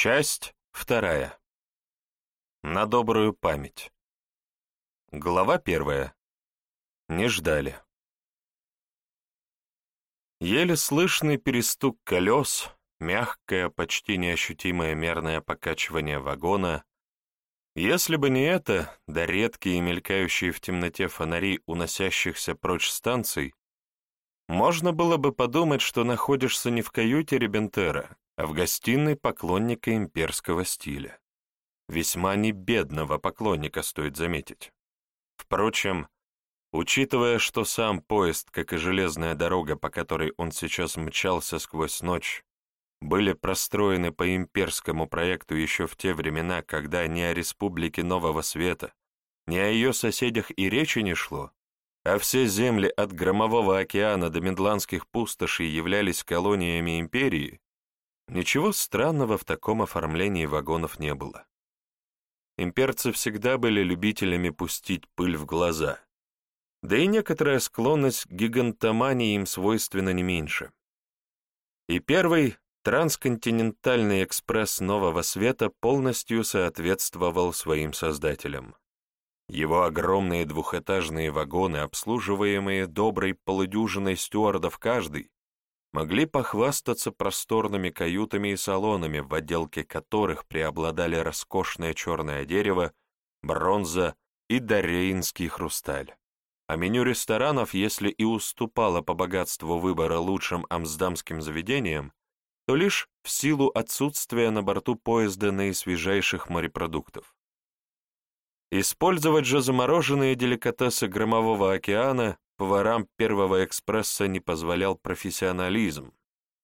Часть вторая. На добрую память. Глава первая. Не ждали. Еле слышный перестук колес, мягкое, почти неощутимое мерное покачивание вагона. Если бы не это, да редкие мелькающие в темноте фонари уносящихся прочь станций, можно было бы подумать, что находишься не в каюте Ребентера, в гостиной поклонника имперского стиля. Весьма небедного поклонника, стоит заметить. Впрочем, учитывая, что сам поезд, как и железная дорога, по которой он сейчас мчался сквозь ночь, были простроены по имперскому проекту еще в те времена, когда ни о Республике Нового Света, ни о ее соседях и речи не шло, а все земли от Громового океана до Медландских пустошей являлись колониями империи, ничего странного в таком оформлении вагонов не было. Имперцы всегда были любителями пустить пыль в глаза, да и некоторая склонность к гигантомании им свойственна не меньше. И первый трансконтинентальный экспресс Нового Света полностью соответствовал своим создателям. Его огромные двухэтажные вагоны, обслуживаемые доброй полудюжиной стюардов каждый, могли похвастаться просторными каютами и салонами, в отделке которых преобладали роскошное черное дерево, бронза и дарейнский хрусталь. А меню ресторанов, если и уступало по богатству выбора лучшим амсдамским заведениям, то лишь в силу отсутствия на борту поезда наисвежайших морепродуктов. Использовать же замороженные деликатесы Громового океана поварам первого экспресса не позволял профессионализм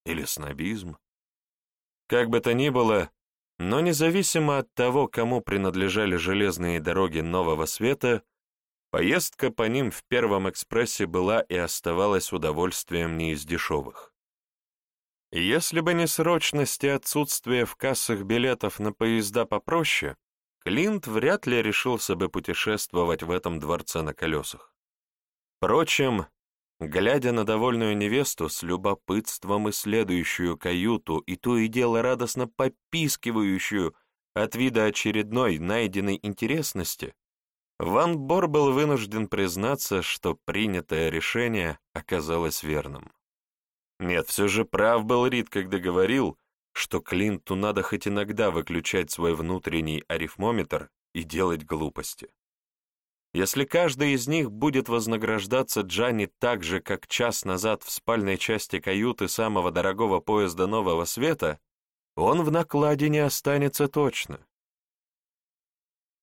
или снобизм. Как бы то ни было, но независимо от того, кому принадлежали железные дороги Нового Света, поездка по ним в первом экспрессе была и оставалась удовольствием не из дешевых. Если бы не срочность и отсутствие в кассах билетов на поезда попроще, Клинт вряд ли решился бы путешествовать в этом дворце на колесах. Впрочем, глядя на довольную невесту с любопытством исследующую каюту и то и дело радостно попискивающую от вида очередной найденной интересности, Ван Бор был вынужден признаться, что принятое решение оказалось верным. Нет, все же прав был Рид, когда говорил, что Клинту надо хоть иногда выключать свой внутренний арифмометр и делать глупости. Если каждый из них будет вознаграждаться Джанни так же, как час назад в спальной части каюты самого дорогого поезда Нового Света, он в накладе не останется точно.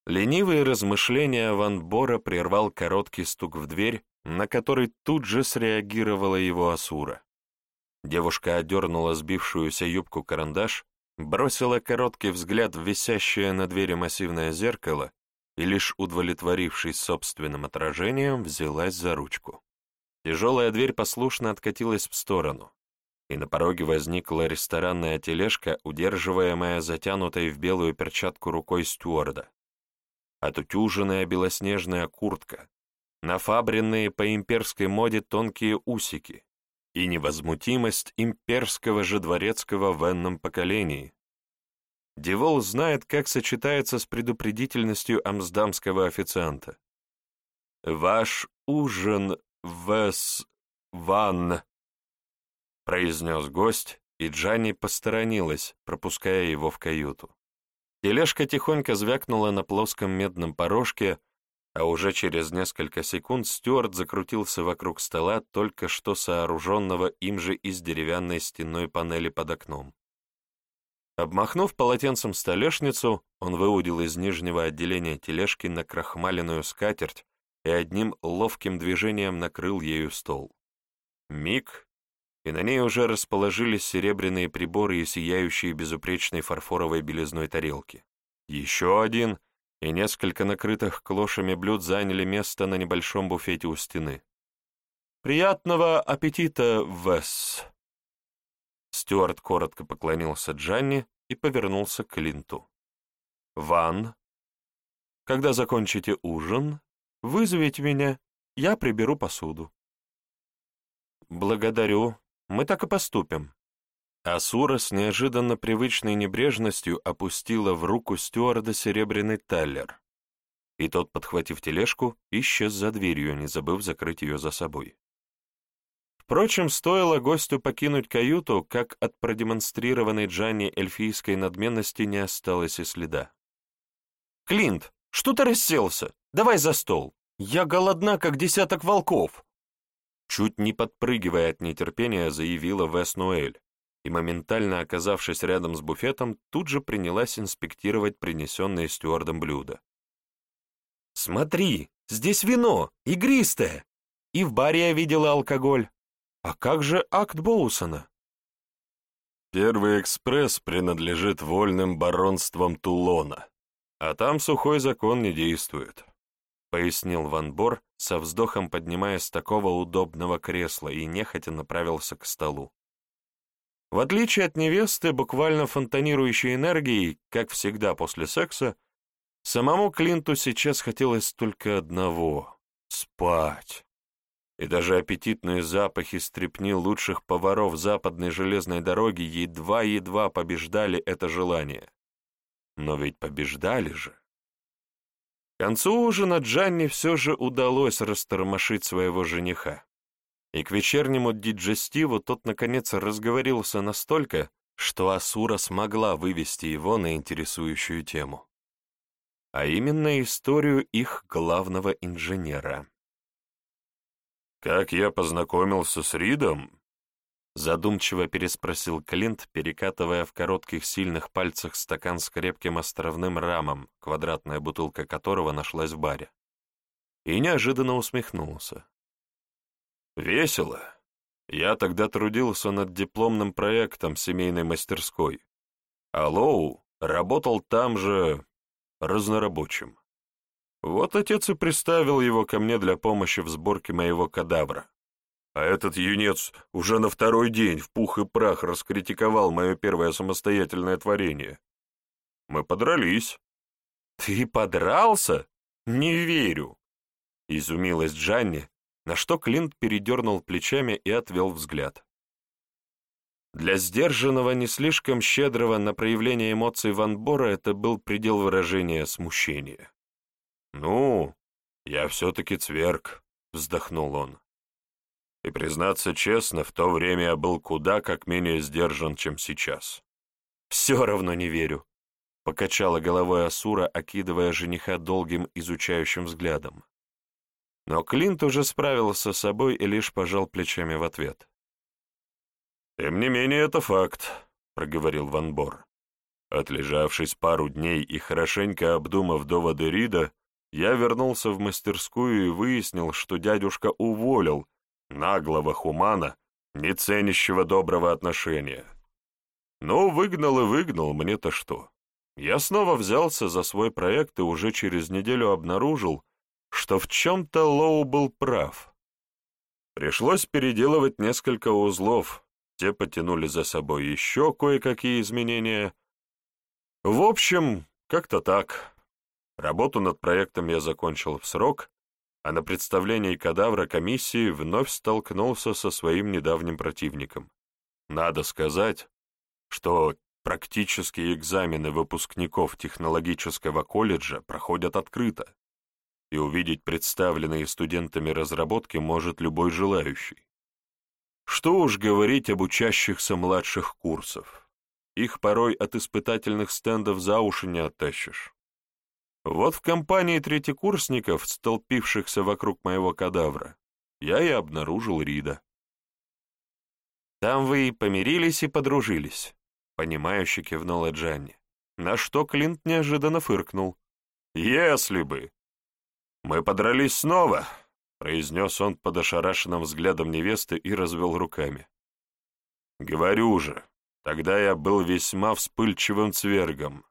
Ленивые размышления Ван Бора прервал короткий стук в дверь, на который тут же среагировала его Асура. Девушка одернула сбившуюся юбку карандаш, бросила короткий взгляд в висящее на двери массивное зеркало и, лишь удовлетворившись собственным отражением, взялась за ручку. Тяжелая дверь послушно откатилась в сторону, и на пороге возникла ресторанная тележка, удерживаемая затянутой в белую перчатку рукой стюарда. Отутюженная белоснежная куртка, нафабренные по имперской моде тонкие усики, и невозмутимость имперского же дворецкого в энном поколении. Девол знает, как сочетается с предупредительностью амсдамского официанта. «Ваш ужин, Вес... Ван...» произнес гость, и Джанни посторонилась, пропуская его в каюту. Тележка тихонько звякнула на плоском медном порожке, а уже через несколько секунд Стюарт закрутился вокруг стола, только что сооруженного им же из деревянной стенной панели под окном. Обмахнув полотенцем столешницу, он выудил из нижнего отделения тележки на крахмаленную скатерть и одним ловким движением накрыл ею стол. Миг, и на ней уже расположились серебряные приборы и сияющие безупречной фарфоровой белизной тарелки. Еще один — и несколько накрытых клошами блюд заняли место на небольшом буфете у стены. «Приятного аппетита, Вес!» Стюарт коротко поклонился Джанни и повернулся к Линту. «Ван, когда закончите ужин, вызовите меня, я приберу посуду». «Благодарю, мы так и поступим». Асура с неожиданно привычной небрежностью опустила в руку стюарда серебряный таллер, и тот, подхватив тележку, исчез за дверью, не забыв закрыть ее за собой. Впрочем, стоило гостю покинуть каюту, как от продемонстрированной Джанни эльфийской надменности не осталось и следа. «Клинт, что ты расселся? Давай за стол! Я голодна, как десяток волков!» Чуть не подпрыгивая от нетерпения, заявила Вес Нуэль, и, моментально оказавшись рядом с буфетом, тут же принялась инспектировать принесенные стюардом блюда. «Смотри, здесь вино, игристое! И в баре я видела алкоголь. А как же акт Боусона?» «Первый экспресс принадлежит вольным баронствам Тулона, а там сухой закон не действует», — пояснил Ван Бор, со вздохом поднимаясь с такого удобного кресла и нехотя направился к столу. В отличие от невесты, буквально фонтанирующей энергией, как всегда после секса, самому Клинту сейчас хотелось только одного — спать. И даже аппетитные запахи стрепни лучших поваров западной железной дороги едва-едва побеждали это желание. Но ведь побеждали же. К концу ужина Джанни все же удалось растормошить своего жениха и к вечернему диджестиву тот, наконец, разговорился настолько, что Асура смогла вывести его на интересующую тему, а именно историю их главного инженера. «Как я познакомился с Ридом?» Задумчиво переспросил Клинт, перекатывая в коротких сильных пальцах стакан с крепким островным рамом, квадратная бутылка которого нашлась в баре. И неожиданно усмехнулся. Весело. Я тогда трудился над дипломным проектом семейной мастерской, а Лоу работал там же разнорабочим. Вот отец и приставил его ко мне для помощи в сборке моего кадавра. А этот юнец уже на второй день в пух и прах раскритиковал мое первое самостоятельное творение. Мы подрались. «Ты подрался? Не верю!» — изумилась Джанни, на что Клинт передернул плечами и отвел взгляд. Для сдержанного, не слишком щедрого на проявление эмоций Ван Бора это был предел выражения смущения. «Ну, я все-таки цверк», — вздохнул он. «И, признаться честно, в то время я был куда как менее сдержан, чем сейчас». «Все равно не верю», — покачала головой Асура, окидывая жениха долгим изучающим взглядом. Но Клинт уже справился с собой и лишь пожал плечами в ответ. «Тем не менее, это факт», — проговорил Ван Бор. Отлежавшись пару дней и хорошенько обдумав доводы Рида, я вернулся в мастерскую и выяснил, что дядюшка уволил наглого хумана, не ценящего доброго отношения. Ну, выгнал и выгнал, мне-то что. Я снова взялся за свой проект и уже через неделю обнаружил, что в чем-то Лоу был прав. Пришлось переделывать несколько узлов, те потянули за собой еще кое-какие изменения. В общем, как-то так. Работу над проектом я закончил в срок, а на представлении кадавра комиссии вновь столкнулся со своим недавним противником. Надо сказать, что практические экзамены выпускников технологического колледжа проходят открыто и увидеть представленные студентами разработки может любой желающий. Что уж говорить об учащихся младших курсов. Их порой от испытательных стендов за уши не оттащишь. Вот в компании третьекурсников, столпившихся вокруг моего кадавра, я и обнаружил Рида. «Там вы и помирились, и подружились», — понимающе кивнула Джанни, на что Клинт неожиданно фыркнул. «Если бы! «Мы подрались снова», — произнес он под ошарашенным взглядом невесты и развел руками. «Говорю же, тогда я был весьма вспыльчивым цвергом,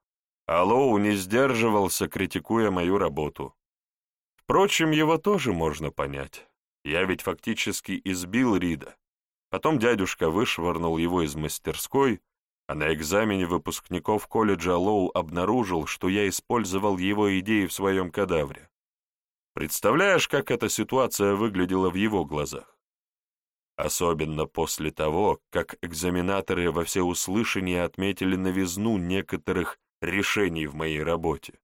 а Лоу не сдерживался, критикуя мою работу. Впрочем, его тоже можно понять. Я ведь фактически избил Рида. Потом дядюшка вышвырнул его из мастерской, а на экзамене выпускников колледжа Лоу обнаружил, что я использовал его идеи в своем кадавре. Представляешь, как эта ситуация выглядела в его глазах? особенно после того, как экзаменаторы во всеуслышание отметили новизну некоторых решений в моей работе,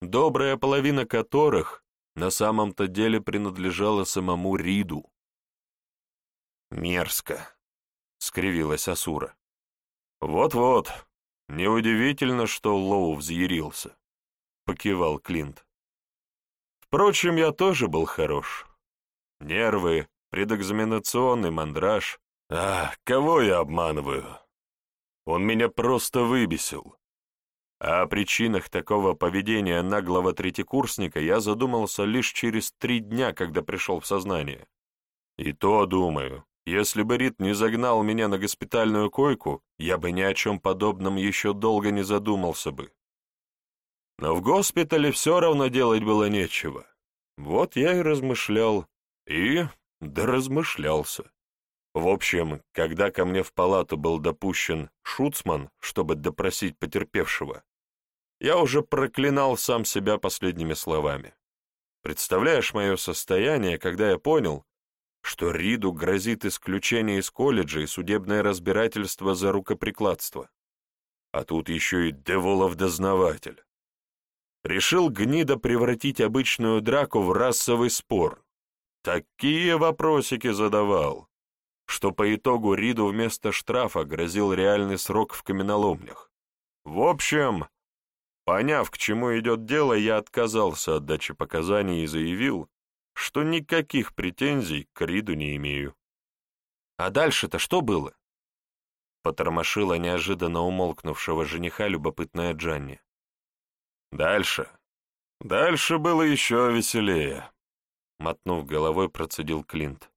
добрая половина которых на самом-то деле принадлежала самому Риду. «Мерзко», — скривилась Асура. «Вот-вот, неудивительно, что Лоу взъярился», — покивал Клинт. «Впрочем, я тоже был хорош. Нервы, предэкзаменационный мандраж. А, кого я обманываю? Он меня просто выбесил. А о причинах такого поведения наглого третьекурсника я задумался лишь через три дня, когда пришел в сознание. И то, думаю, если бы Рит не загнал меня на госпитальную койку, я бы ни о чем подобном еще долго не задумался бы. Но в госпитале все равно делать было нечего. Вот я и размышлял. И да размышлялся. В общем, когда ко мне в палату был допущен шуцман, чтобы допросить потерпевшего, я уже проклинал сам себя последними словами. Представляешь мое состояние, когда я понял, что Риду грозит исключение из колледжа и судебное разбирательство за рукоприкладство. А тут еще и Деволов-дознаватель. Решил гнида превратить обычную драку в расовый спор. Такие вопросики задавал, что по итогу Риду вместо штрафа грозил реальный срок в каменоломнях. В общем, Поняв, к чему идет дело, я отказался от дачи показаний и заявил, что никаких претензий к Риду не имею. А дальше-то что было? Потормошила неожиданно умолкнувшего жениха любопытная Джанни. Дальше. Дальше было еще веселее. Мотнув головой, процедил Клинт.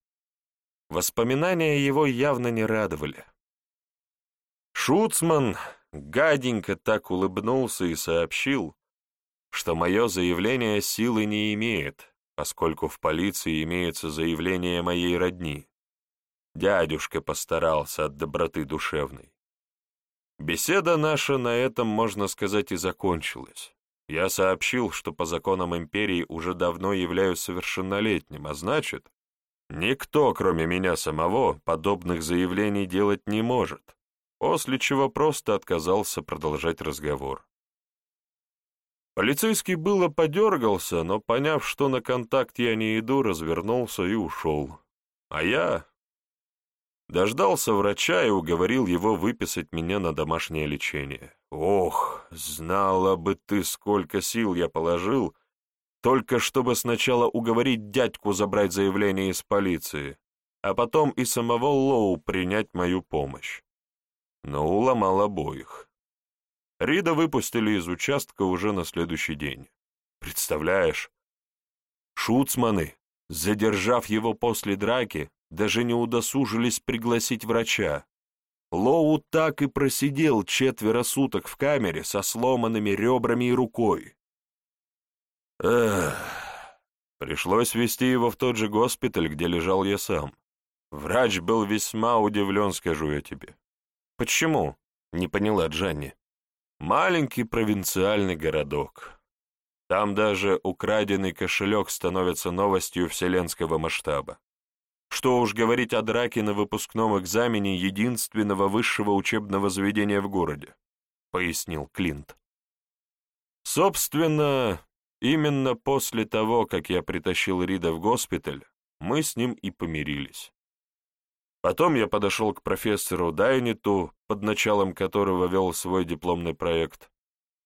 Воспоминания его явно не радовали. Шуцман гаденько так улыбнулся и сообщил, что мое заявление силы не имеет, поскольку в полиции имеется заявление моей родни. Дядюшка постарался от доброты душевной. Беседа наша на этом, можно сказать, и закончилась. Я сообщил, что по законам империи уже давно являюсь совершеннолетним, а значит, никто, кроме меня самого, подобных заявлений делать не может после чего просто отказался продолжать разговор. Полицейский было подергался, но, поняв, что на контакт я не иду, развернулся и ушел. А я дождался врача и уговорил его выписать меня на домашнее лечение. Ох, знала бы ты, сколько сил я положил, только чтобы сначала уговорить дядьку забрать заявление из полиции, а потом и самого Лоу принять мою помощь но уломал обоих. Рида выпустили из участка уже на следующий день. Представляешь? Шуцманы, задержав его после драки, даже не удосужились пригласить врача. Лоу так и просидел четверо суток в камере со сломанными ребрами и рукой. Эх, пришлось везти его в тот же госпиталь, где лежал я сам. Врач был весьма удивлен, скажу я тебе. «Почему?» — не поняла Джанни. «Маленький провинциальный городок. Там даже украденный кошелек становится новостью вселенского масштаба. Что уж говорить о драке на выпускном экзамене единственного высшего учебного заведения в городе», — пояснил Клинт. «Собственно, именно после того, как я притащил Рида в госпиталь, мы с ним и помирились. Потом я подошел к профессору Дайниту, под началом которого вел свой дипломный проект,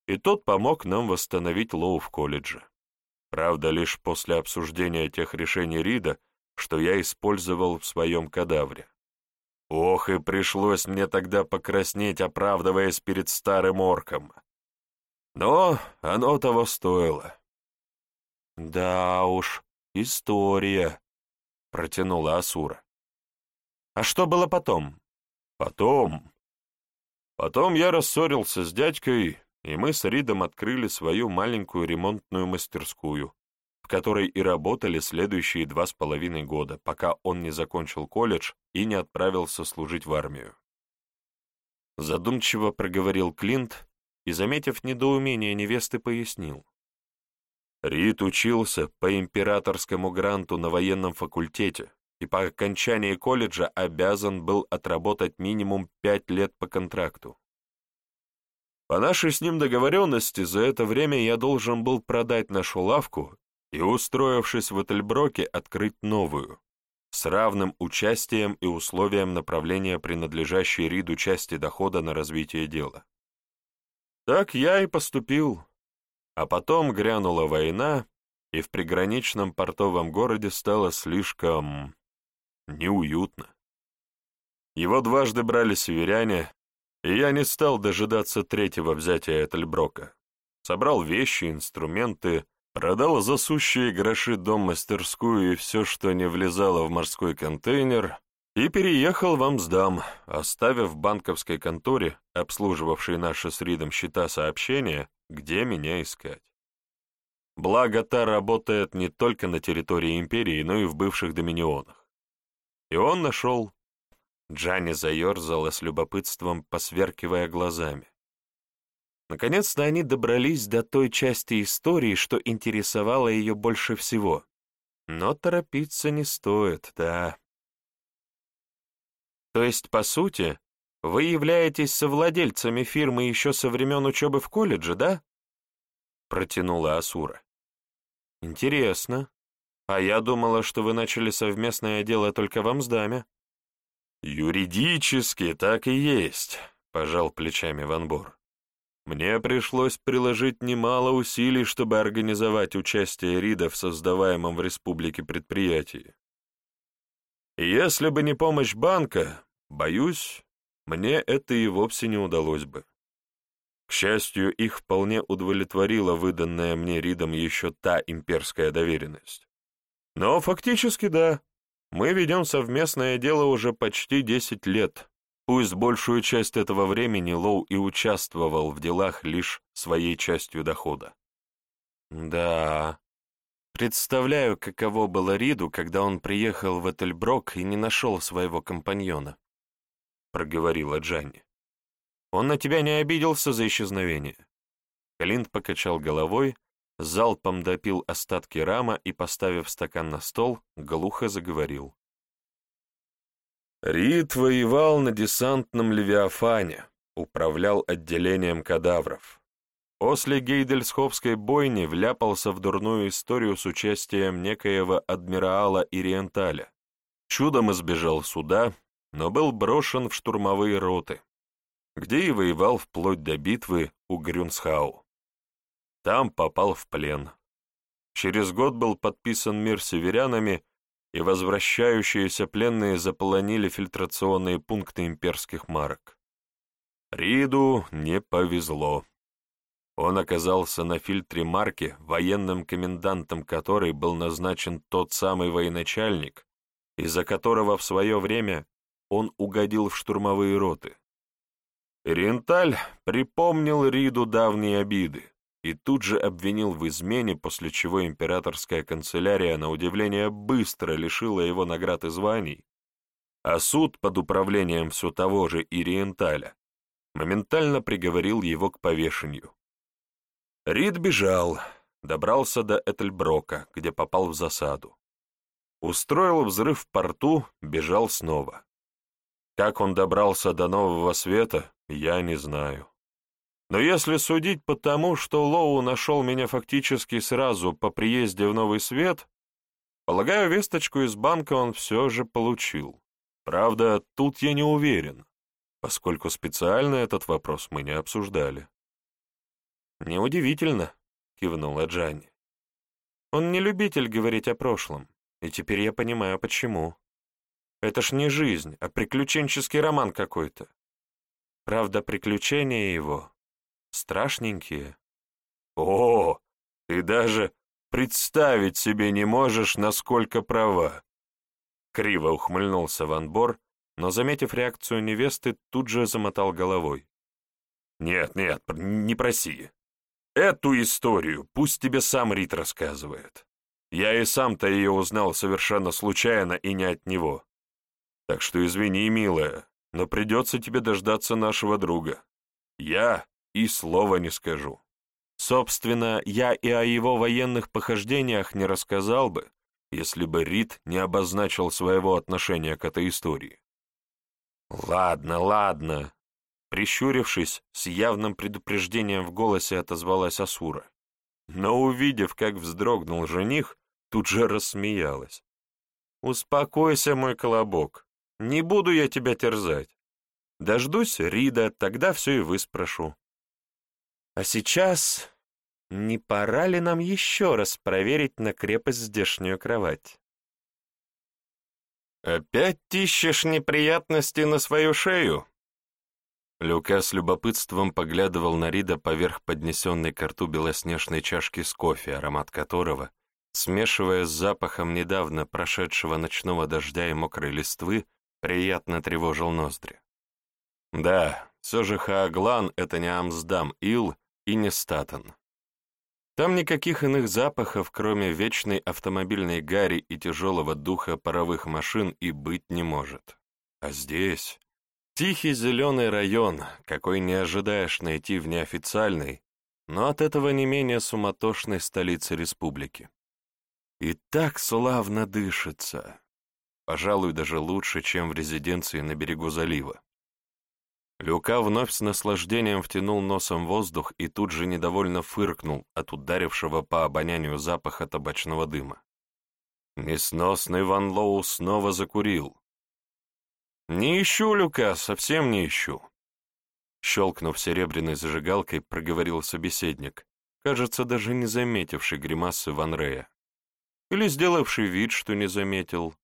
и тот помог нам восстановить Лоу в колледже. Правда, лишь после обсуждения тех решений Рида, что я использовал в своем кадавре. Ох, и пришлось мне тогда покраснеть, оправдываясь перед старым орком. Но оно того стоило. «Да уж, история», — протянула Асура. А что было потом? Потом... Потом я рассорился с дядькой, и мы с Ридом открыли свою маленькую ремонтную мастерскую, в которой и работали следующие два с половиной года, пока он не закончил колледж и не отправился служить в армию. Задумчиво проговорил Клинт и, заметив недоумение невесты, пояснил. Рид учился по императорскому гранту на военном факультете, и по окончании колледжа обязан был отработать минимум пять лет по контракту. По нашей с ним договоренности, за это время я должен был продать нашу лавку и, устроившись в Этельброке, открыть новую, с равным участием и условием направления принадлежащей Риду части дохода на развитие дела. Так я и поступил. А потом грянула война, и в приграничном портовом городе стало слишком... неуютно. Его дважды брали северяне, и я не стал дожидаться третьего взятия Этельброка. Собрал вещи, инструменты, Продал засущие гроши дом-мастерскую и все, что не влезало в морской контейнер, и переехал в Амсдам, оставив в банковской конторе, обслуживавшей наши с Ридом счета сообщения, где меня искать. Благо, та работает не только на территории империи, но и в бывших доминионах. И он нашел. Джанни заерзала с любопытством, посверкивая глазами. Наконец-то они добрались до той части истории, что интересовало ее больше всего. Но торопиться не стоит, да. То есть, по сути, вы являетесь совладельцами фирмы еще со времен учебы в колледже, да? Протянула Асура. Интересно. А я думала, что вы начали совместное дело только в Амсдаме. Юридически так и есть, пожал плечами Ван Бор. Мне пришлось приложить немало усилий, чтобы организовать участие Рида в создаваемом в республике предприятии. Если бы не помощь банка, боюсь, мне это и вовсе не удалось бы. К счастью, их вполне удовлетворила выданная мне Ридом еще та имперская доверенность. Но фактически да, мы ведем совместное дело уже почти 10 лет, Пусть большую часть этого времени Лоу и участвовал в делах лишь своей частью дохода. Да, представляю, каково было Риду, когда он приехал в Этельброк и не нашел своего компаньона, проговорила Джанни. Он на тебя не обиделся за исчезновение? Калинт покачал головой, залпом допил остатки рама и, поставив стакан на стол, глухо заговорил. Рид воевал на десантном Левиафане, управлял отделением кадавров. После Гейдельсховской бойни вляпался в дурную историю с участием некоего адмирала Ириенталя. Чудом избежал суда, но был брошен в штурмовые роты, где и воевал вплоть до битвы у Грюнсхау. Там попал в плен. Через год был подписан мир северянами, и возвращающиеся пленные заполонили фильтрационные пункты имперских марок. Риду не повезло. Он оказался на фильтре марки, военным комендантом которой был назначен тот самый военачальник, из-за которого в свое время он угодил в штурмовые роты. Ренталь припомнил Риду давние обиды, и тут же обвинил в измене, после чего императорская канцелярия, на удивление, быстро лишила его наград и званий, а суд под управлением все того же Ириенталя моментально приговорил его к повешению. Рид бежал, добрался до Этельброка, где попал в засаду. Устроил взрыв в порту, бежал снова. Как он добрался до Нового Света, я не знаю. Но если судить по тому, что Лоу нашел меня фактически сразу по приезде в Новый Свет, полагаю, весточку из банка он все же получил. Правда, тут я не уверен, поскольку специально этот вопрос мы не обсуждали. «Неудивительно», — кивнула Джанни. «Он не любитель говорить о прошлом, и теперь я понимаю, почему. Это ж не жизнь, а приключенческий роман какой-то. Правда, приключения его страшненькие. О, ты даже представить себе не можешь, насколько права. Криво ухмыльнулся Ван Бор, но, заметив реакцию невесты, тут же замотал головой. «Нет, нет, не проси. Эту историю пусть тебе сам Рит рассказывает. Я и сам-то ее узнал совершенно случайно и не от него. Так что извини, милая, но придется тебе дождаться нашего друга. Я и слова не скажу. Собственно, я и о его военных похождениях не рассказал бы, если бы Рид не обозначил своего отношения к этой истории. «Ладно, ладно», — прищурившись, с явным предупреждением в голосе отозвалась Асура. Но, увидев, как вздрогнул жених, тут же рассмеялась. «Успокойся, мой колобок, не буду я тебя терзать. Дождусь Рида, тогда все и выспрошу. А сейчас не пора ли нам еще раз проверить на крепость здешнюю кровать? «Опять тищешь неприятности на свою шею?» Люка с любопытством поглядывал на Рида поверх поднесенной к рту белоснежной чашки с кофе, аромат которого, смешиваясь с запахом недавно прошедшего ночного дождя и мокрой листвы, приятно тревожил ноздри. Да, все же Хааглан — это не Амсдам, Ил и не Статон. Там никаких иных запахов, кроме вечной автомобильной гари и тяжелого духа паровых машин, и быть не может. А здесь тихий зеленый район, какой не ожидаешь найти в неофициальной, но от этого не менее суматошной столице республики. И так славно дышится. Пожалуй, даже лучше, чем в резиденции на берегу залива. Люка вновь с наслаждением втянул носом воздух и тут же недовольно фыркнул от ударившего по обонянию запаха табачного дыма. Несносный Ван Лоу снова закурил. «Не ищу, Люка, совсем не ищу», Щелкнув серебряной зажигалкой, проговорил собеседник, кажется, даже не заметивший гримасы Ван Рея. Или сделавший вид, что не заметил.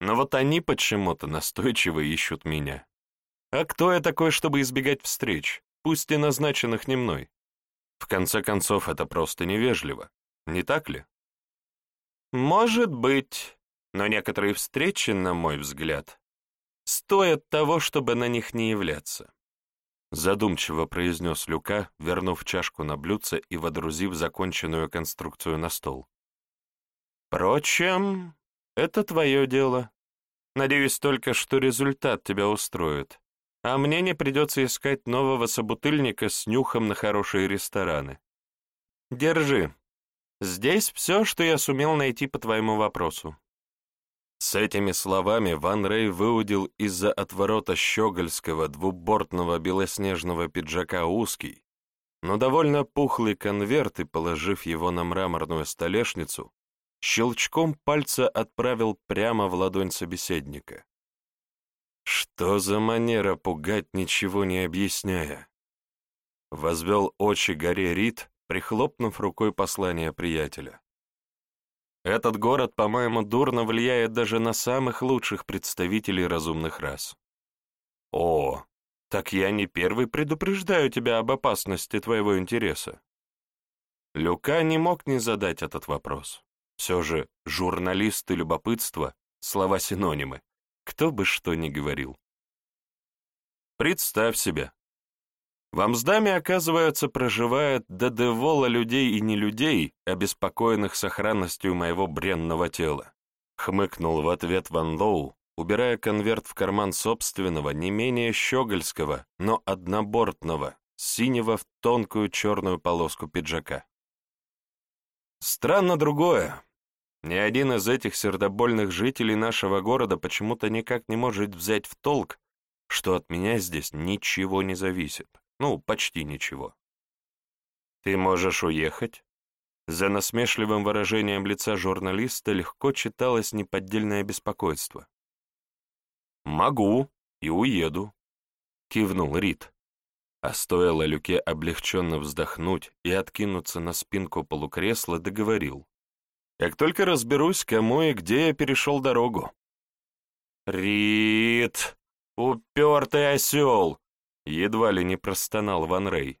Но вот они почему-то настойчиво ищут меня. А кто я такой, чтобы избегать встреч, пусть и назначенных не мной? В конце концов, это просто невежливо, не так ли? Может быть, но некоторые встречи, на мой взгляд, стоят того, чтобы на них не являться. Задумчиво произнес Люка, вернув чашку на блюдце и водрузив законченную конструкцию на стол. Впрочем, это твое дело. Надеюсь только, что результат тебя устроит а мне не придется искать нового собутыльника с нюхом на хорошие рестораны. Держи. Здесь все, что я сумел найти по твоему вопросу». С этими словами Ван Рей выудил из-за отворота щегольского двубортного белоснежного пиджака узкий, но довольно пухлый конверт и, положив его на мраморную столешницу, щелчком пальца отправил прямо в ладонь собеседника. Что за манера пугать, ничего не объясняя? Возвел очи горе Рид, прихлопнув рукой послание приятеля. Этот город, по-моему, дурно влияет даже на самых лучших представителей разумных рас. О, так я не первый предупреждаю тебя об опасности твоего интереса. Люка не мог не задать этот вопрос. Все же журналисты любопытства — слова-синонимы кто бы что ни говорил. Представь себе. В Амсдаме, оказывается, проживает до девола людей и не людей, обеспокоенных сохранностью моего бренного тела. Хмыкнул в ответ Ван Лоу, убирая конверт в карман собственного, не менее щегольского, но однобортного, синего в тонкую черную полоску пиджака. Странно другое. Ни один из этих сердобольных жителей нашего города почему-то никак не может взять в толк, что от меня здесь ничего не зависит. Ну, почти ничего. Ты можешь уехать? За насмешливым выражением лица журналиста легко читалось неподдельное беспокойство. «Могу и уеду», — кивнул Рид. А стоило Люке облегченно вздохнуть и откинуться на спинку полукресла, договорил. Как только разберусь, кому и где я перешел дорогу. «Рит! Упертый осел!» — едва ли не простонал Ван Рей.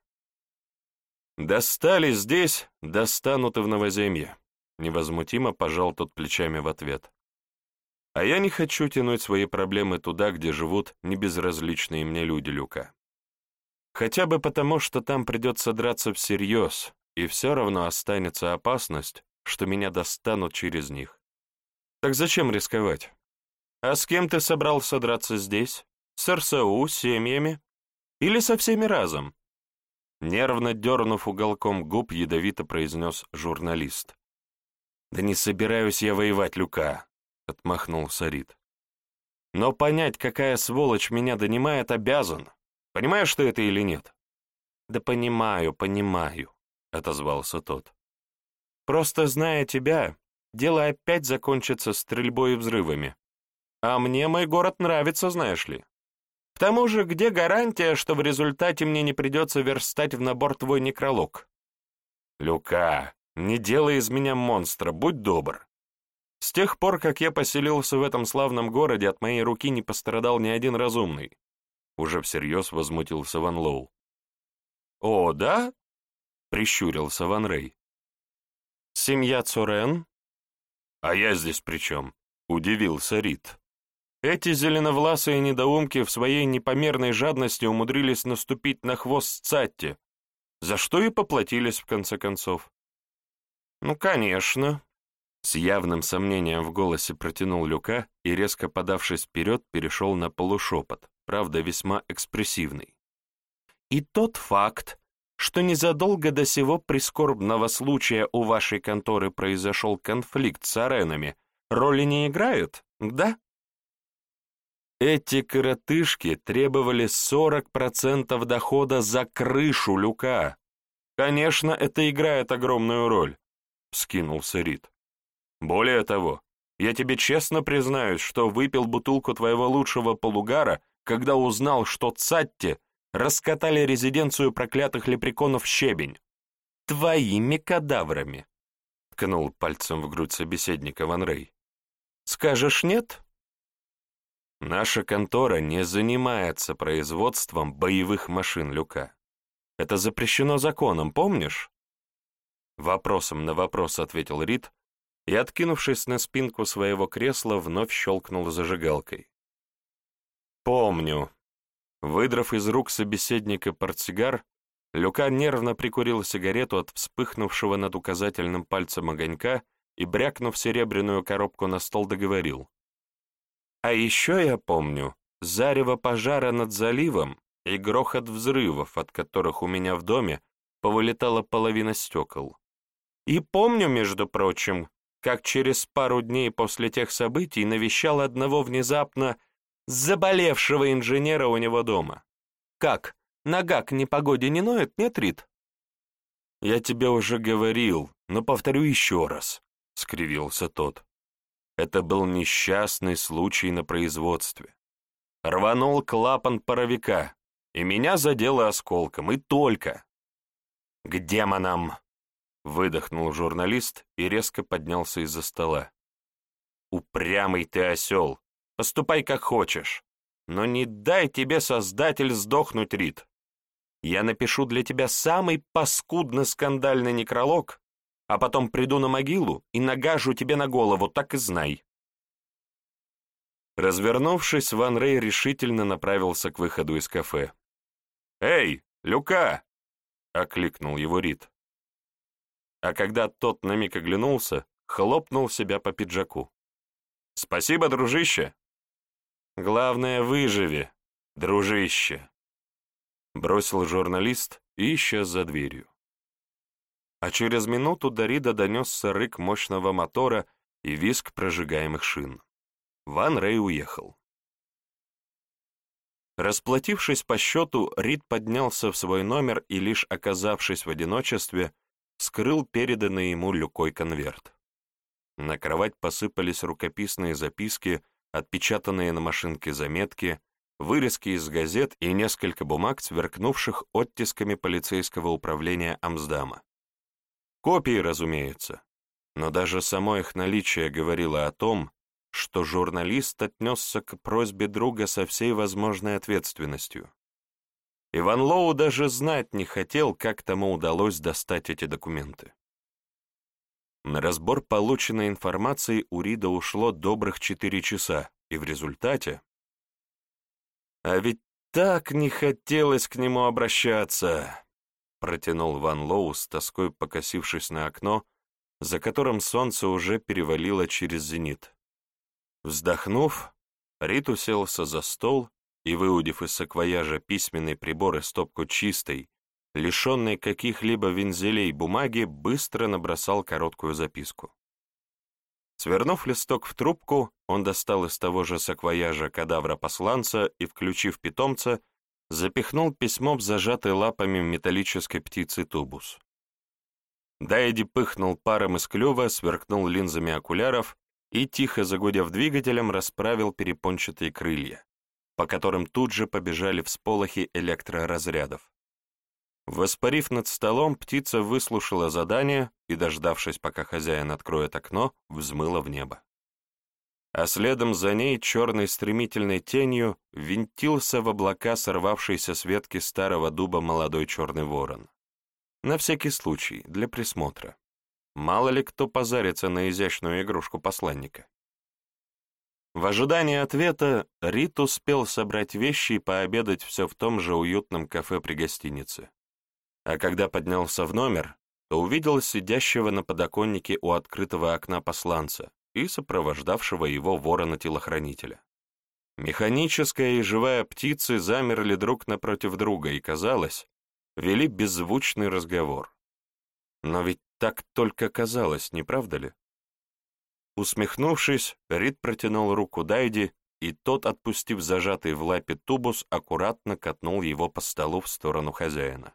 «Достали здесь, достанут и в новоземье», — невозмутимо пожал тот плечами в ответ. «А я не хочу тянуть свои проблемы туда, где живут небезразличные мне люди Люка. Хотя бы потому, что там придется драться всерьез, и все равно останется опасность, что меня достанут через них. Так зачем рисковать? А с кем ты собрался драться здесь? С РСУ, семьями? Или со всеми разом? Нервно дернув уголком губ, ядовито произнес журналист. «Да не собираюсь я воевать, Люка», — отмахнулся Рид. «Но понять, какая сволочь меня донимает, обязан. Понимаешь ты это или нет?» «Да понимаю, понимаю», — отозвался тот. «Просто зная тебя, дело опять закончится стрельбой и взрывами. А мне мой город нравится, знаешь ли. К тому же, где гарантия, что в результате мне не придется верстать в набор твой некролог? Люка, не делай из меня монстра, будь добр. С тех пор, как я поселился в этом славном городе, от моей руки не пострадал ни один разумный. Уже всерьез возмутился Ван Лоу. «О, да?» — прищурился Ван Рей. «Семья Цурен?» «А я здесь при чем?» — удивился Рид. Эти зеленовласые недоумки в своей непомерной жадности умудрились наступить на хвост Цатти, за что и поплатились в конце концов. «Ну, конечно», — с явным сомнением в голосе протянул Люка и, резко подавшись вперед, перешел на полушепот, правда, весьма экспрессивный. «И тот факт, что незадолго до сего прискорбного случая у вашей конторы произошел конфликт с аренами, роли не играет, да?» Эти коротышки требовали 40% дохода за крышу люка. Конечно, это играет огромную роль, — вскинулся Рид. Более того, я тебе честно признаюсь, что выпил бутылку твоего лучшего полугара, когда узнал, что Цатти раскатали резиденцию проклятых лепреконов щебень. Твоими кадаврами, — ткнул пальцем в грудь собеседника Ван Рей. Скажешь нет? Наша контора не занимается производством боевых машин Люка. Это запрещено законом, помнишь? Вопросом на вопрос ответил Рид и, откинувшись на спинку своего кресла, вновь щелкнул зажигалкой. «Помню». Выдрав из рук собеседника портсигар, Люка нервно прикурил сигарету от вспыхнувшего над указательным пальцем огонька и, брякнув серебряную коробку на стол, договорил. А еще я помню зарево пожара над заливом и грохот взрывов, от которых у меня в доме повылетала половина стекол. И помню, между прочим, как через пару дней после тех событий навещал одного внезапно заболевшего инженера у него дома. Как, нога к непогоде не ноет, нет, Рит? «Я тебе уже говорил, но повторю еще раз», — скривился тот. Это был несчастный случай на производстве. Рванул клапан паровика, и меня задело осколком, и только. «К демонам!» — выдохнул журналист и резко поднялся из-за стола. «Упрямый ты осел! Поступай как хочешь, но не дай тебе, Создатель, сдохнуть, Рит. Я напишу для тебя самый паскудно-скандальный некролог, а потом приду на могилу и нагажу тебе на голову, так и знай». Развернувшись, Ван Рей решительно направился к выходу из кафе. «Эй, Люка!» — окликнул его Рид. А когда тот на миг оглянулся, хлопнул себя по пиджаку. «Спасибо, дружище!» «Главное, выживи, дружище!» Бросил журналист и исчез за дверью а через минуту до донесся рык мощного мотора и визг прожигаемых шин. Ван Рей уехал. Расплатившись по счету, Рид поднялся в свой номер и, лишь оказавшись в одиночестве, скрыл переданный ему люкой конверт. На кровать посыпались рукописные записки, отпечатанные на машинке заметки, вырезки из газет и несколько бумаг, сверкнувших оттисками полицейского управления Амсдама. Копии, разумеется, но даже само их наличие говорило о том, что журналист отнесся к просьбе друга со всей возможной ответственностью. Иван Лоу даже знать не хотел, как тому удалось достать эти документы. На разбор полученной информации у Рида ушло добрых четыре часа, и в результате... А ведь так не хотелось к нему обращаться протянул Ван Лоу с тоской покосившись на окно, за которым солнце уже перевалило через зенит. Вздохнув, Рит уселся за стол и, выудив из саквояжа письменный прибор и стопку чистой, лишенной каких-либо вензелей бумаги, быстро набросал короткую записку. Свернув листок в трубку, он достал из того же саквояжа кадавра посланца и, включив питомца, запихнул письмо в зажатой лапами металлической птицы тубус. Дайди пыхнул паром из клюва, сверкнул линзами окуляров и, тихо загудев двигателем, расправил перепончатые крылья, по которым тут же побежали всполохи электроразрядов. Воспарив над столом, птица выслушала задание и, дождавшись, пока хозяин откроет окно, взмыла в небо. А следом за ней черной стремительной тенью винтился в облака сорвавшийся с ветки старого дуба молодой черный ворон. На всякий случай, для присмотра. Мало ли кто позарится на изящную игрушку посланника. В ожидании ответа Рит успел собрать вещи и пообедать все в том же уютном кафе при гостинице а когда поднялся в номер, то увидел сидящего на подоконнике у открытого окна посланца и сопровождавшего его ворона-телохранителя. Механическая и живая птицы замерли друг напротив друга и, казалось, вели беззвучный разговор. Но ведь так только казалось, не правда ли? Усмехнувшись, Рид протянул руку Дайди, и тот, отпустив зажатый в лапе тубус, аккуратно катнул его по столу в сторону хозяина.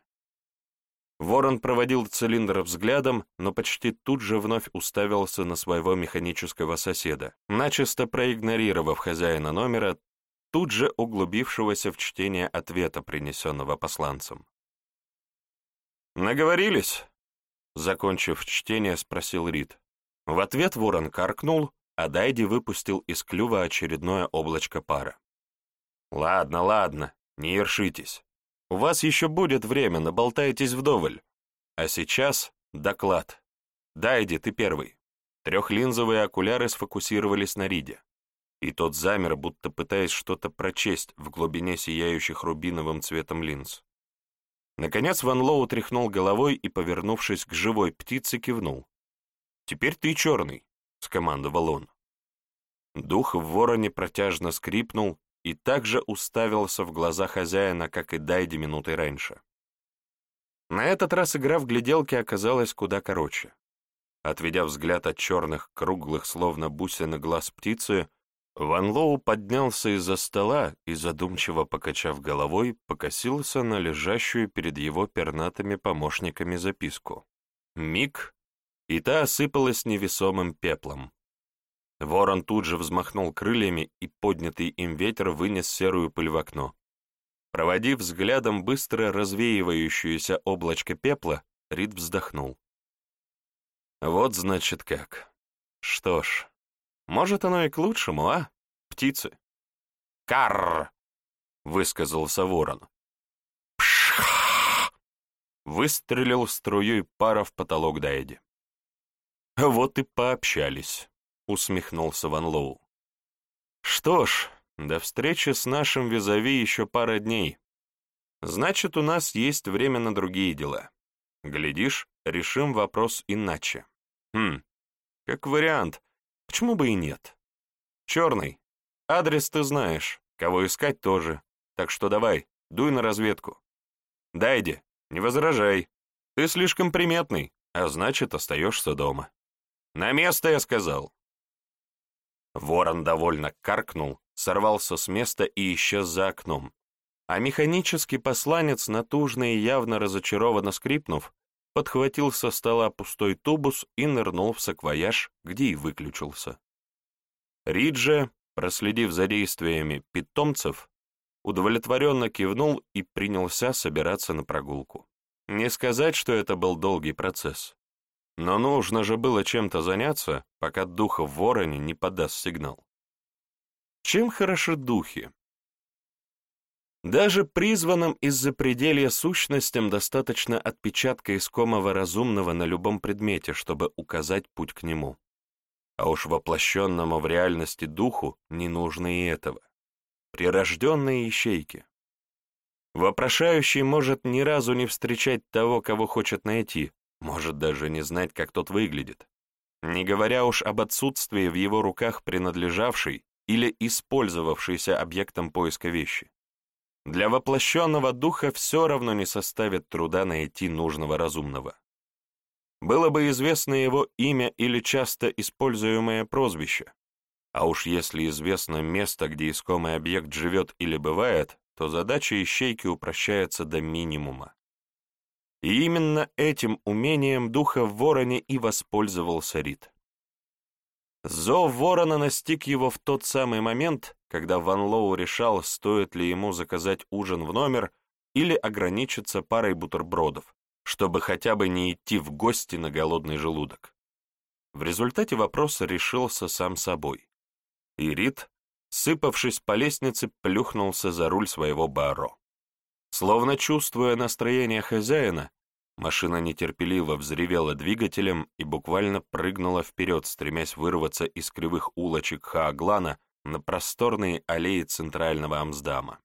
Ворон проводил цилиндр взглядом, но почти тут же вновь уставился на своего механического соседа, начисто проигнорировав хозяина номера, тут же углубившегося в чтение ответа, принесенного посланцем. «Наговорились?» — закончив чтение, спросил Рид. В ответ ворон каркнул, а Дайди выпустил из клюва очередное облачко пара. «Ладно, ладно, не ершитесь. У вас еще будет время, наболтаетесь вдоволь. А сейчас доклад. Дайди, ты первый. Трехлинзовые окуляры сфокусировались на Риде. И тот замер, будто пытаясь что-то прочесть в глубине сияющих рубиновым цветом линз. Наконец Ван Лоу тряхнул головой и, повернувшись к живой птице, кивнул. «Теперь ты черный», — скомандовал он. Дух в вороне протяжно скрипнул, и также уставился в глаза хозяина, как и Дайди минутой раньше. На этот раз игра в гляделки оказалась куда короче. Отведя взгляд от черных, круглых, словно бусины глаз птицы, Ван Лоу поднялся из-за стола и, задумчиво покачав головой, покосился на лежащую перед его пернатыми помощниками записку. Миг, и та осыпалась невесомым пеплом. Ворон тут же взмахнул крыльями, и поднятый им ветер вынес серую пыль в окно. Проводив взглядом быстро развеивающееся облачко пепла, Рид вздохнул. Вот значит как. Что ж, может оно и к лучшему, а, птицы? «Карр!» — высказался ворон. «Пшха!» — выстрелил струей пара в потолок Дайди. Вот и пообщались. — усмехнулся Ван Лоу. «Что ж, до встречи с нашим визави еще пара дней. Значит, у нас есть время на другие дела. Глядишь, решим вопрос иначе. Хм, как вариант, почему бы и нет? Черный, адрес ты знаешь, кого искать тоже, так что давай, дуй на разведку. Дайди, не возражай, ты слишком приметный, а значит, остаешься дома. На место, я сказал. Ворон довольно каркнул, сорвался с места и исчез за окном. А механический посланец, натужно и явно разочарованно скрипнув, подхватил со стола пустой тубус и нырнул в саквояж, где и выключился. Риджи, проследив за действиями питомцев, удовлетворенно кивнул и принялся собираться на прогулку. Не сказать, что это был долгий процесс. Но нужно же было чем-то заняться, пока дух в вороне не подаст сигнал. Чем хороши духи? Даже призванным из-за пределья сущностям достаточно отпечатка искомого разумного на любом предмете, чтобы указать путь к нему. А уж воплощенному в реальности духу не нужно и этого. Прирожденные ищейки. Вопрошающий может ни разу не встречать того, кого хочет найти, может даже не знать, как тот выглядит, не говоря уж об отсутствии в его руках принадлежавшей или использовавшейся объектом поиска вещи. Для воплощенного духа все равно не составит труда найти нужного разумного. было бы известно его имя или часто используемое прозвище. А уж если известно место, где искомый объект живет или бывает, то задача ищейки упрощается до минимума. И именно этим умением духа в вороне и воспользовался Рид. Зов ворона настиг его в тот самый момент, когда Ван Лоу решал, стоит ли ему заказать ужин в номер или ограничиться парой бутербродов, чтобы хотя бы не идти в гости на голодный желудок. В результате вопрос решился сам собой. И Рид, сыпавшись по лестнице, плюхнулся за руль своего баро. Словно чувствуя настроение хозяина, машина нетерпеливо взревела двигателем и буквально прыгнула вперед, стремясь вырваться из кривых улочек Хааглана на просторные аллеи центрального Амсдама.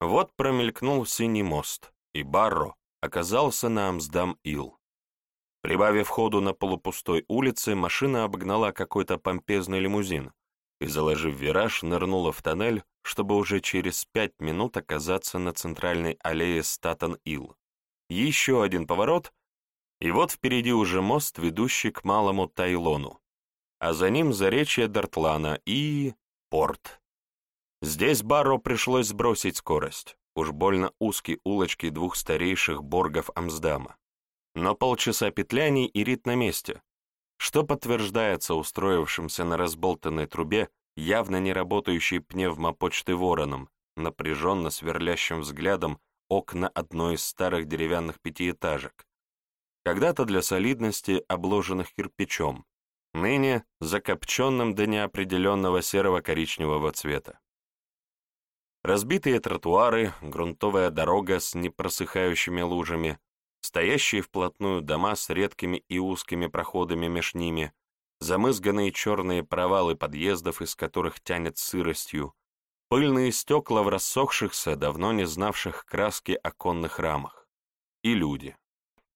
Вот промелькнул синий мост, и Барро оказался на Амсдам-Ил. Прибавив ходу на полупустой улице, машина обогнала какой-то помпезный лимузин, и, заложив вираж, нырнула в тоннель, чтобы уже через пять минут оказаться на центральной аллее Статон-Ил. Еще один поворот, и вот впереди уже мост, ведущий к малому Тайлону, а за ним заречье Дартлана и... порт. Здесь Барро пришлось сбросить скорость, уж больно узкие улочки двух старейших боргов Амсдама. Но полчаса петляний и рит на месте, что подтверждается устроившимся на разболтанной трубе явно не работающей пневмопочты вороном, напряженно сверлящим взглядом окна одной из старых деревянных пятиэтажек, когда-то для солидности обложенных кирпичом, ныне закопченным до неопределенного серого-коричневого цвета. Разбитые тротуары, грунтовая дорога с непросыхающими лужами, стоящие вплотную дома с редкими и узкими проходами меж ними, замызганные черные провалы подъездов, из которых тянет сыростью, пыльные стекла в рассохшихся, давно не знавших краски оконных рамах. И люди.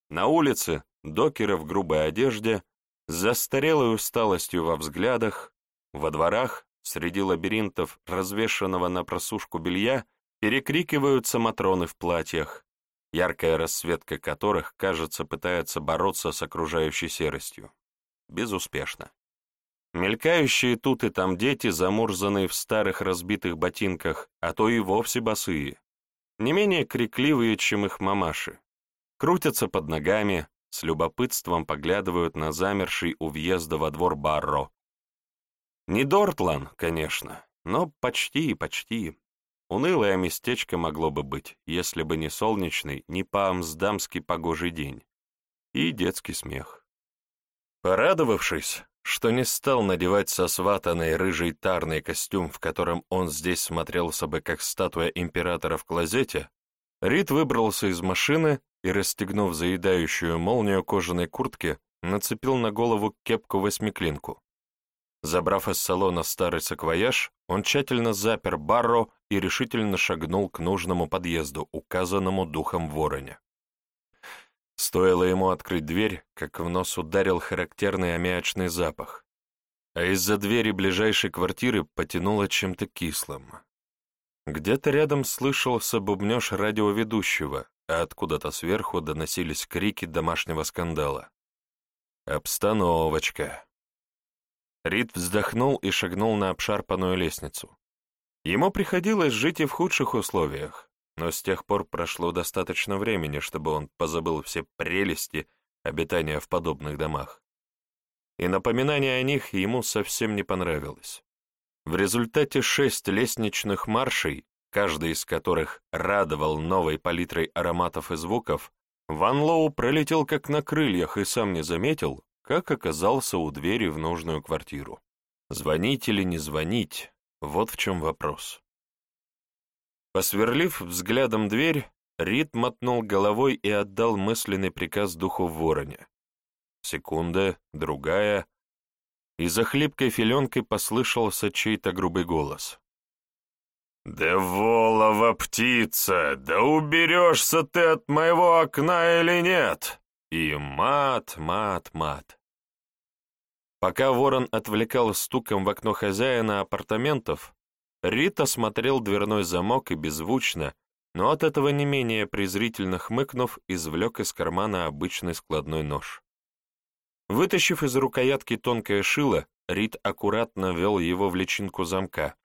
На улице докеры в грубой одежде, с застарелой усталостью во взглядах, во дворах, среди лабиринтов, развешанного на просушку белья, перекрикиваются матроны в платьях, яркая расцветка которых, кажется, пытается бороться с окружающей серостью. Безуспешно. Мелькающие тут и там дети, замурзанные в старых разбитых ботинках, а то и вовсе босые, не менее крикливые, чем их мамаши, крутятся под ногами, с любопытством поглядывают на замерший у въезда во двор Барро. Не Дортлан, конечно, но почти, почти. Унылое местечко могло бы быть, если бы не солнечный, не по-амсдамски погожий день. И детский смех. Порадовавшись, что не стал надевать сосватанный рыжий тарный костюм, в котором он здесь смотрелся бы как статуя императора в клозете, Рид выбрался из машины и, расстегнув заедающую молнию кожаной куртки, нацепил на голову кепку-восьмиклинку. Забрав из салона старый саквояж, он тщательно запер Барро и решительно шагнул к нужному подъезду, указанному духом вороне. Стоило ему открыть дверь, как в нос ударил характерный аммиачный запах, а из-за двери ближайшей квартиры потянуло чем-то кислым. Где-то рядом слышался бубнеж радиоведущего, а откуда-то сверху доносились крики домашнего скандала. Обстановочка. Рид вздохнул и шагнул на обшарпанную лестницу. Ему приходилось жить и в худших условиях, но с тех пор прошло достаточно времени, чтобы он позабыл все прелести обитания в подобных домах. И напоминание о них ему совсем не понравилось. В результате шесть лестничных маршей, каждый из которых радовал новой палитрой ароматов и звуков, Ван Лоу пролетел как на крыльях и сам не заметил, как оказался у двери в нужную квартиру. Звонить или не звонить — вот в чем вопрос. Посверлив взглядом дверь, Рид мотнул головой и отдал мысленный приказ духу вороне. Секунда, другая, и за хлипкой филенкой послышался чей-то грубый голос. «Да волова птица, да уберешься ты от моего окна или нет?» И мат, мат, мат. Пока ворон отвлекал стуком в окно хозяина апартаментов, Рита смотрел дверной замок и беззвучно, но от этого не менее презрительно хмыкнув, извлек из кармана обычный складной нож. Вытащив из рукоятки тонкое шило, Рид аккуратно ввел его в личинку замка,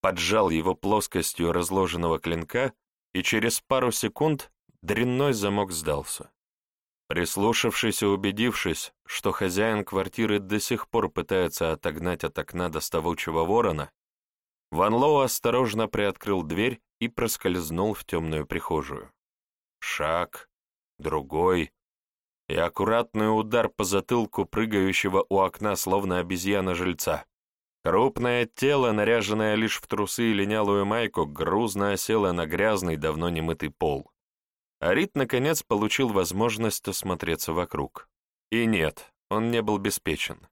поджал его плоскостью разложенного клинка, и через пару секунд дрянной замок сдался. Прислушавшись и убедившись, что хозяин квартиры до сих пор пытается отогнать от окна доставучего ворона, Ван Лоу осторожно приоткрыл дверь и проскользнул в темную прихожую. Шаг, другой, и аккуратный удар по затылку прыгающего у окна словно обезьяна-жильца. Крупное тело, наряженное лишь в трусы и линялую майку, грузно осело на грязный, давно немытый пол. Арит, наконец, получил возможность осмотреться вокруг. И нет, он не был беспечен.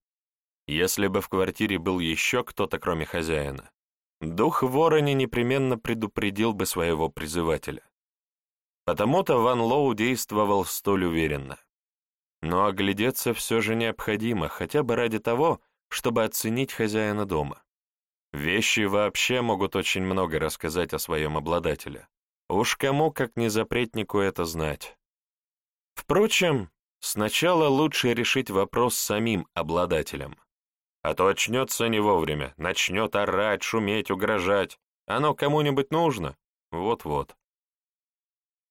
Если бы в квартире был еще кто-то, кроме хозяина, дух ворони непременно предупредил бы своего призывателя. Потому-то Ван Лоу действовал столь уверенно. Но оглядеться все же необходимо, хотя бы ради того, чтобы оценить хозяина дома. Вещи вообще могут очень много рассказать о своем обладателе. Уж кому, как не запретнику, это знать. Впрочем, сначала лучше решить вопрос самим обладателем. А то очнется не вовремя, начнет орать, шуметь, угрожать. Оно кому-нибудь нужно? Вот-вот.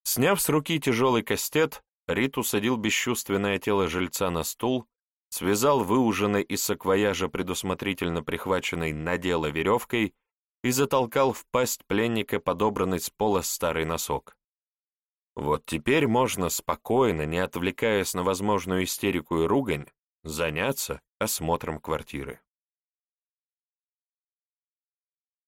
Сняв с руки тяжелый кастет, Рит усадил бесчувственное тело жильца на стул, связал выуженной из саквояжа предусмотрительно прихваченной на дело веревкой и затолкал в пасть пленника подобранный с пола старый носок. Вот теперь можно спокойно, не отвлекаясь на возможную истерику и ругань, заняться осмотром квартиры.